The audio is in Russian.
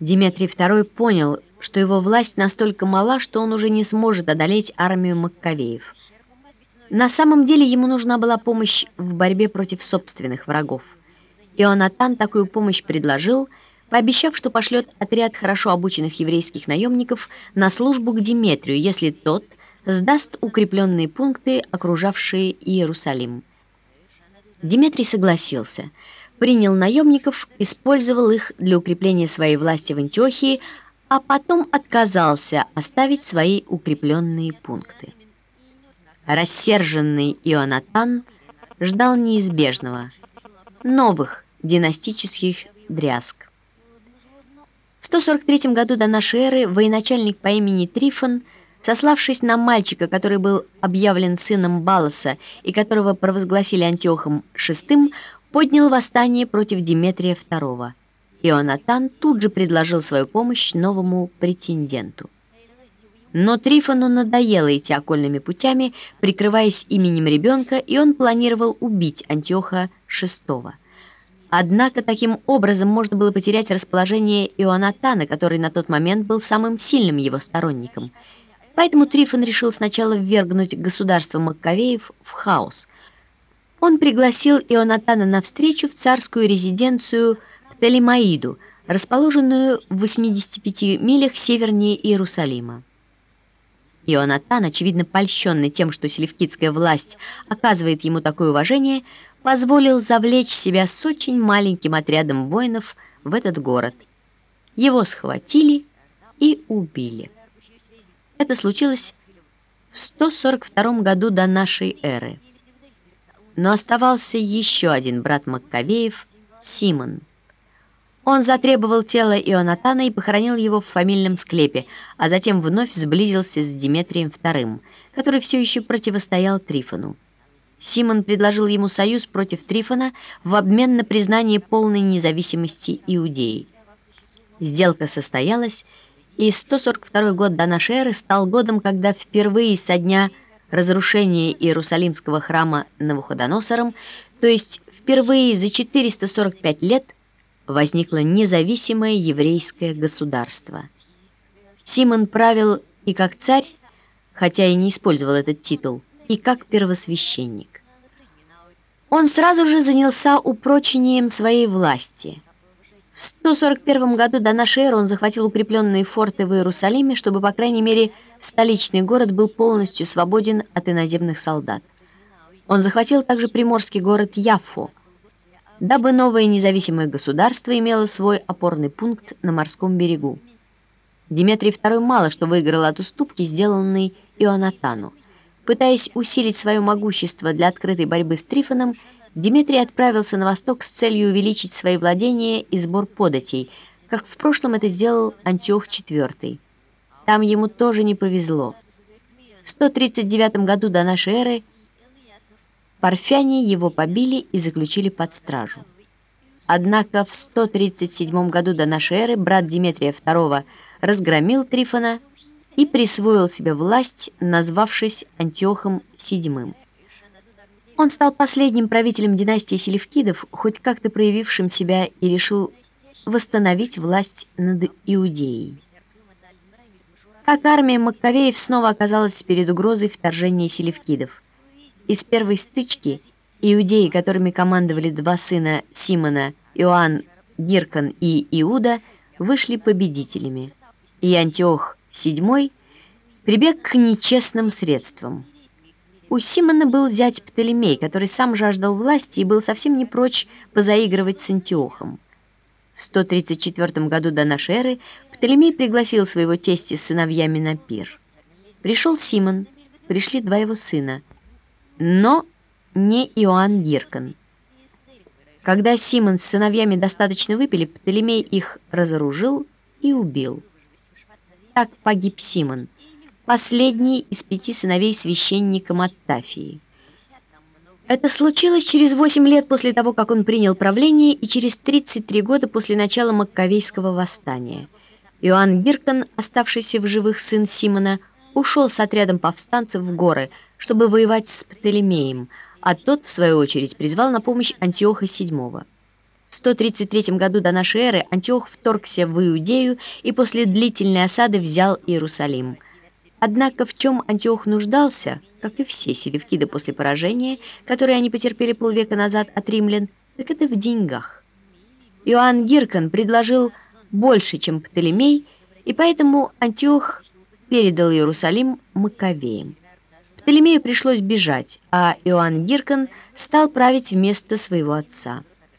Диметрий II понял, что его власть настолько мала, что он уже не сможет одолеть армию Маккавеев. На самом деле ему нужна была помощь в борьбе против собственных врагов. Ионатан такую помощь предложил, пообещав, что пошлет отряд хорошо обученных еврейских наемников на службу к Диметрию, если тот сдаст укрепленные пункты, окружавшие Иерусалим. Диметрий согласился, принял наемников, использовал их для укрепления своей власти в Антиохии, а потом отказался оставить свои укрепленные пункты. Рассерженный Ионатан ждал неизбежного, новых династических дрязг. В 143 году до нашей эры военачальник по имени Трифон, сославшись на мальчика, который был объявлен сыном Балоса и которого провозгласили Антиохом VI, поднял восстание против Диметрия II. Ионатан тут же предложил свою помощь новому претенденту. Но Трифону надоело идти окольными путями, прикрываясь именем ребенка, и он планировал убить Антиоха VI. Однако таким образом можно было потерять расположение Ионатана, который на тот момент был самым сильным его сторонником. Поэтому Трифон решил сначала ввергнуть государство Маккавеев в хаос. Он пригласил Ионатана на встречу в царскую резиденцию Птолемаиду, расположенную в 85 милях севернее Иерусалима. Ионатан, очевидно польщенный тем, что селевкидская власть оказывает ему такое уважение, позволил завлечь себя с очень маленьким отрядом воинов в этот город. Его схватили и убили. Это случилось в 142 году до нашей эры. Но оставался еще один брат Маккавеев, Симон – он затребовал тело Ионатана и похоронил его в фамильном склепе, а затем вновь сблизился с Диметрием II, который все еще противостоял Трифону. Симон предложил ему союз против Трифона в обмен на признание полной независимости Иудеи. Сделка состоялась, и 142 год до нашей стал годом, когда впервые со дня разрушения Иерусалимского храма Навуходоносором, то есть впервые за 445 лет, возникло независимое еврейское государство. Симон правил и как царь, хотя и не использовал этот титул, и как первосвященник. Он сразу же занялся упрочением своей власти. В 141 году до эры он захватил укрепленные форты в Иерусалиме, чтобы, по крайней мере, столичный город был полностью свободен от иноземных солдат. Он захватил также приморский город Яффо, дабы новое независимое государство имело свой опорный пункт на морском берегу. Димитрий II мало что выиграл от уступки, сделанной Ионатану. Пытаясь усилить свое могущество для открытой борьбы с Трифоном, Дмитрий отправился на восток с целью увеличить свои владения и сбор податей, как в прошлом это сделал Антиох IV. Там ему тоже не повезло. В 139 году до нашей эры Парфяне его побили и заключили под стражу. Однако в 137 году до нашей эры брат Дмитрия II разгромил Трифона и присвоил себе власть, назвавшись Антиохом VII. Он стал последним правителем династии Селевкидов, хоть как-то проявившим себя и решил восстановить власть над Иудеей. Как армия Маккавеев снова оказалась перед угрозой вторжения Селевкидов. Из первой стычки иудеи, которыми командовали два сына Симона, Иоанн, Гиркан и Иуда, вышли победителями, и Антиох VII прибег к нечестным средствам. У Симона был зять Птолемей, который сам жаждал власти и был совсем не прочь позаигрывать с Антиохом. В 134 году до нашей эры Птолемей пригласил своего тестя с сыновьями на пир. Пришел Симон, пришли два его сына – но не Иоанн Гиркан. Когда Симон с сыновьями достаточно выпили, Птолемей их разоружил и убил. Так погиб Симон, последний из пяти сыновей священника Маттафии. Это случилось через 8 лет после того, как он принял правление, и через 33 года после начала Маккавейского восстания. Иоанн Гиркан, оставшийся в живых сын Симона, ушел с отрядом повстанцев в горы, чтобы воевать с Птолемеем, а тот, в свою очередь, призвал на помощь Антиоха VII. В 133 году до нашей эры Антиох вторгся в Иудею и после длительной осады взял Иерусалим. Однако в чем Антиох нуждался, как и все селевкиды после поражения, которое они потерпели полвека назад от римлян, так это в деньгах. Иоанн Гиркан предложил больше, чем Птолемей, и поэтому Антиох передал Иерусалим Маковеям. Птолемею пришлось бежать, а Иоанн Гиркан стал править вместо своего отца.